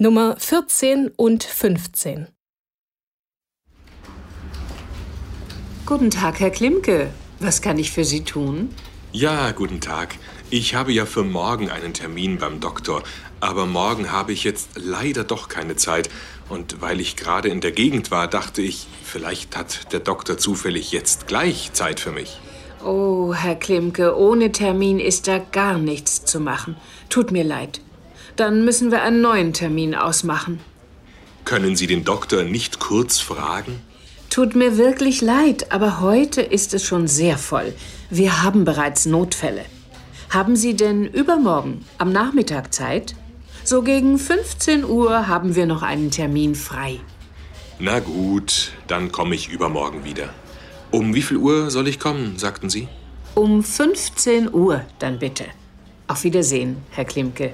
Nummer 14 und 15. Guten Tag, Herr Klimke. Was kann ich für Sie tun? Ja, guten Tag. Ich habe ja für morgen einen Termin beim Doktor, aber morgen habe ich jetzt leider doch keine Zeit. Und weil ich gerade in der Gegend war, dachte ich, vielleicht hat der Doktor zufällig jetzt gleich Zeit für mich. Oh, Herr Klimke, ohne Termin ist da gar nichts zu machen. Tut mir leid. Dann müssen wir einen neuen Termin ausmachen. Können Sie den Doktor nicht kurz fragen? Tut mir wirklich leid, aber heute ist es schon sehr voll. Wir haben bereits Notfälle. Haben Sie denn übermorgen am Nachmittag Zeit? So gegen 15 Uhr haben wir noch einen Termin frei. Na gut, dann komme ich übermorgen wieder. Um wie viel Uhr soll ich kommen, sagten Sie? Um 15 Uhr dann bitte. Auf Wiedersehen, Herr Klimke.